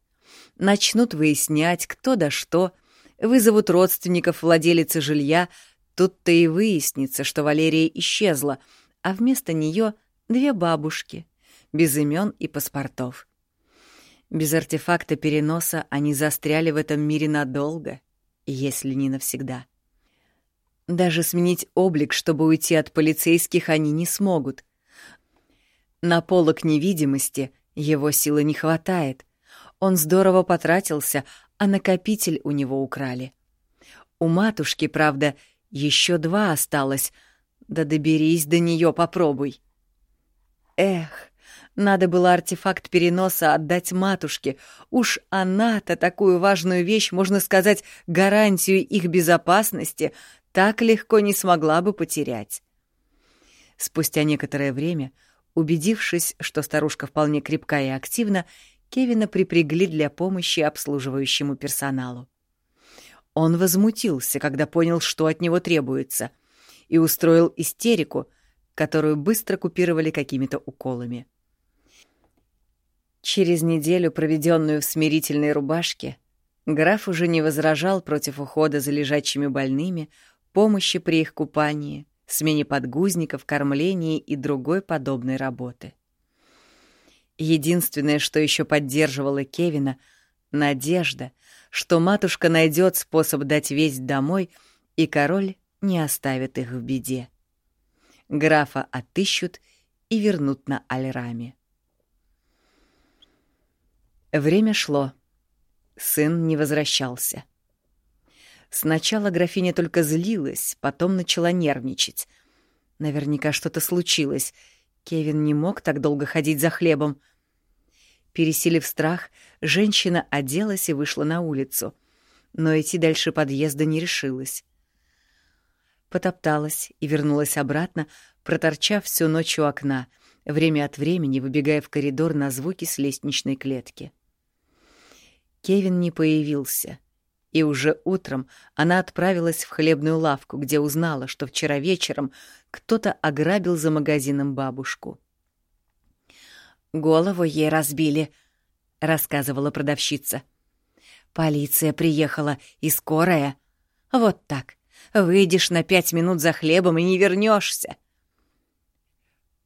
Начнут выяснять, кто да что, вызовут родственников владелицы жилья — Тут-то и выяснится, что Валерия исчезла, а вместо нее две бабушки, без имен и паспортов. Без артефакта переноса они застряли в этом мире надолго, если не навсегда. Даже сменить облик, чтобы уйти от полицейских, они не смогут. На полок невидимости его силы не хватает. Он здорово потратился, а накопитель у него украли. У матушки, правда, еще два осталось. Да доберись до нее, попробуй. Эх, надо было артефакт переноса отдать матушке. Уж она-то такую важную вещь, можно сказать, гарантию их безопасности, так легко не смогла бы потерять. Спустя некоторое время, убедившись, что старушка вполне крепка и активна, Кевина припрягли для помощи обслуживающему персоналу. Он возмутился, когда понял, что от него требуется, и устроил истерику, которую быстро купировали какими-то уколами. Через неделю, проведенную в смирительной рубашке, граф уже не возражал против ухода за лежачими больными, помощи при их купании, смене подгузников, кормлении и другой подобной работы. Единственное, что еще поддерживало Кевина — надежда, что матушка найдет способ дать весть домой, и король не оставит их в беде. Графа отыщут и вернут на Альраме. Время шло. Сын не возвращался. Сначала графиня только злилась, потом начала нервничать. Наверняка что-то случилось. Кевин не мог так долго ходить за хлебом — Пересилив страх, женщина оделась и вышла на улицу, но идти дальше подъезда не решилась. Потопталась и вернулась обратно, проторчав всю ночь у окна, время от времени выбегая в коридор на звуки с лестничной клетки. Кевин не появился, и уже утром она отправилась в хлебную лавку, где узнала, что вчера вечером кто-то ограбил за магазином бабушку. Голову ей разбили, рассказывала продавщица. Полиция приехала и скорая. Вот так. Выйдешь на пять минут за хлебом и не вернешься.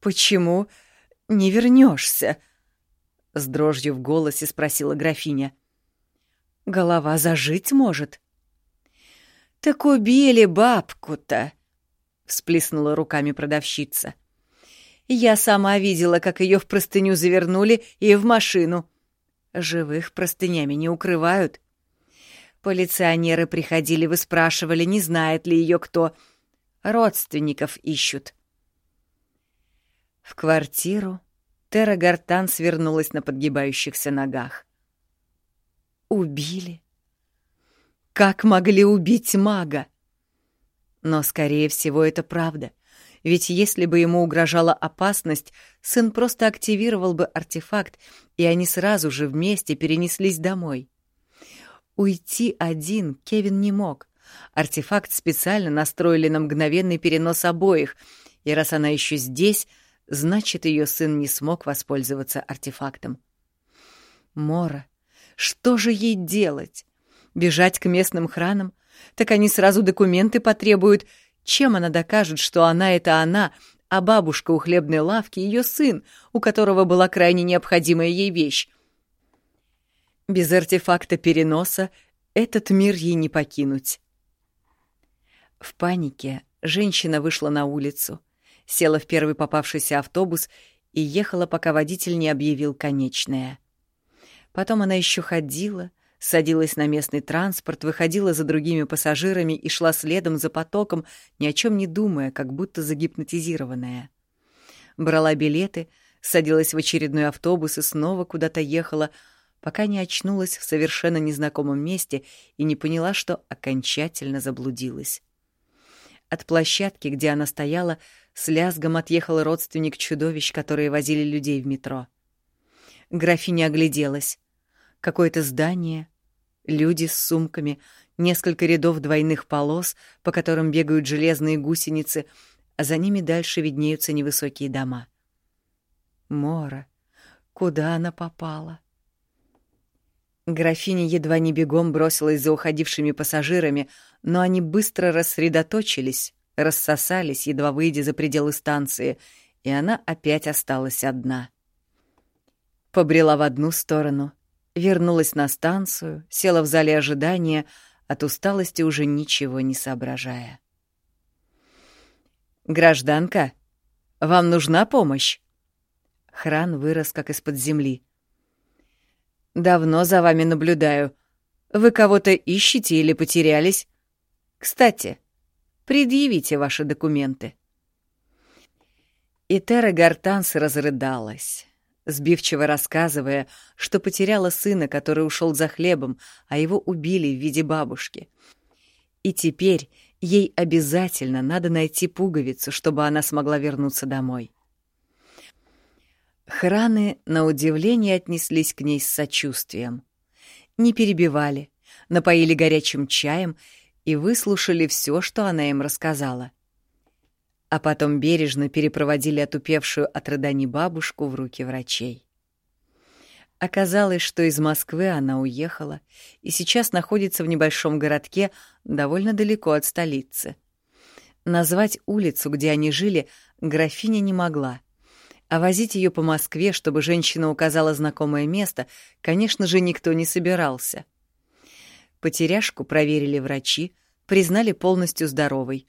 Почему не вернешься? С дрожью в голосе спросила графиня. Голова зажить может. Так убили бабку-то, всплеснула руками продавщица. — я сама видела, как ее в простыню завернули и в машину. Живых простынями не укрывают. Полиционеры приходили, выспрашивали, не знает ли ее кто. Родственников ищут. В квартиру Тера Гартан свернулась на подгибающихся ногах. Убили? Как могли убить мага? Но, скорее всего, это правда. Ведь если бы ему угрожала опасность, сын просто активировал бы артефакт, и они сразу же вместе перенеслись домой. Уйти один Кевин не мог. Артефакт специально настроили на мгновенный перенос обоих, и раз она еще здесь, значит, ее сын не смог воспользоваться артефактом. Мора, что же ей делать? Бежать к местным хранам? Так они сразу документы потребуют. Чем она докажет, что она — это она, а бабушка у хлебной лавки — ее сын, у которого была крайне необходимая ей вещь? Без артефакта переноса этот мир ей не покинуть. В панике женщина вышла на улицу, села в первый попавшийся автобус и ехала, пока водитель не объявил конечное. Потом она еще ходила, садилась на местный транспорт, выходила за другими пассажирами и шла следом за потоком, ни о чем не думая, как будто загипнотизированная. Брала билеты, садилась в очередной автобус и снова куда-то ехала, пока не очнулась в совершенно незнакомом месте и не поняла, что окончательно заблудилась. От площадки, где она стояла, с лязгом отъехал родственник чудовищ, которые возили людей в метро. Графиня огляделась. Какое-то здание, люди с сумками, несколько рядов двойных полос, по которым бегают железные гусеницы, а за ними дальше виднеются невысокие дома. Мора, куда она попала? Графиня едва не бегом бросилась за уходившими пассажирами, но они быстро рассредоточились, рассосались, едва выйдя за пределы станции, и она опять осталась одна. Побрела в одну сторону, вернулась на станцию, села в зале ожидания, от усталости уже ничего не соображая. «Гражданка, вам нужна помощь?» Хран вырос как из-под земли. Давно за вами наблюдаю. Вы кого-то ищете или потерялись? Кстати, предъявите ваши документы. И Гартанс разрыдалась, сбивчиво рассказывая, что потеряла сына, который ушел за хлебом, а его убили в виде бабушки. И теперь ей обязательно надо найти пуговицу, чтобы она смогла вернуться домой. Храны, на удивление, отнеслись к ней с сочувствием. Не перебивали, напоили горячим чаем и выслушали все, что она им рассказала. А потом бережно перепроводили отупевшую от рыданий бабушку в руки врачей. Оказалось, что из Москвы она уехала и сейчас находится в небольшом городке довольно далеко от столицы. Назвать улицу, где они жили, графиня не могла — а возить ее по Москве, чтобы женщина указала знакомое место, конечно же, никто не собирался. Потеряшку проверили врачи, признали полностью здоровой.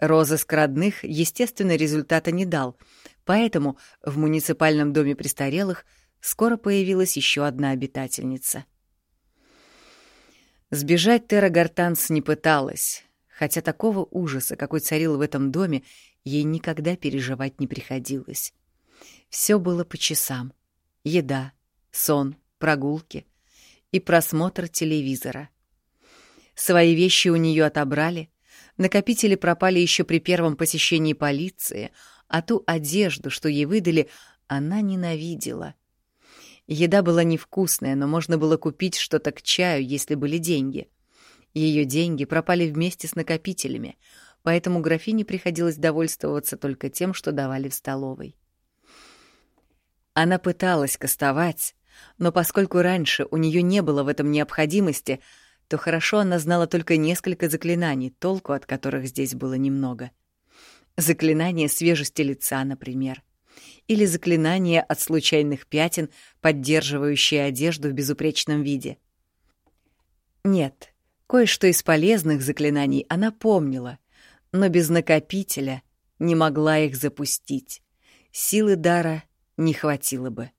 Розыск родных, естественно, результата не дал, поэтому в муниципальном доме престарелых скоро появилась еще одна обитательница. Сбежать Тера Гартанс не пыталась, хотя такого ужаса, какой царил в этом доме, ей никогда переживать не приходилось. Все было по часам. Еда, сон, прогулки и просмотр телевизора. Свои вещи у нее отобрали, накопители пропали еще при первом посещении полиции, а ту одежду, что ей выдали, она ненавидела. Еда была невкусная, но можно было купить что-то к чаю, если были деньги. Ее деньги пропали вместе с накопителями, поэтому графине приходилось довольствоваться только тем, что давали в столовой. Она пыталась кастовать, но поскольку раньше у нее не было в этом необходимости, то хорошо она знала только несколько заклинаний, толку от которых здесь было немного. Заклинание свежести лица, например. Или заклинание от случайных пятен, поддерживающее одежду в безупречном виде. Нет, кое-что из полезных заклинаний она помнила, но без накопителя не могла их запустить. Силы дара не хватило бы.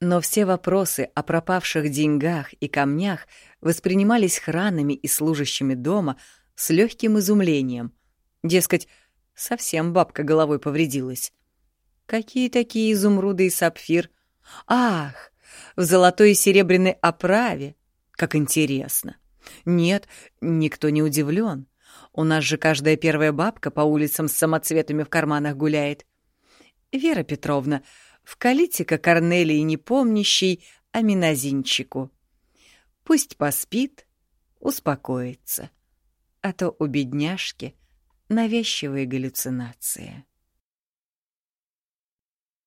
Но все вопросы о пропавших деньгах и камнях воспринимались хранами и служащими дома с легким изумлением. Дескать, Совсем бабка головой повредилась. Какие такие изумруды и сапфир? Ах, в золотой и серебряной оправе. Как интересно. Нет, никто не удивлен. У нас же каждая первая бабка по улицам с самоцветами в карманах гуляет. Вера Петровна, вкалите-ка Корнелии непомнящей, а минозинчику. Пусть поспит, успокоится. А то у бедняжки навязчивые галлюцинации.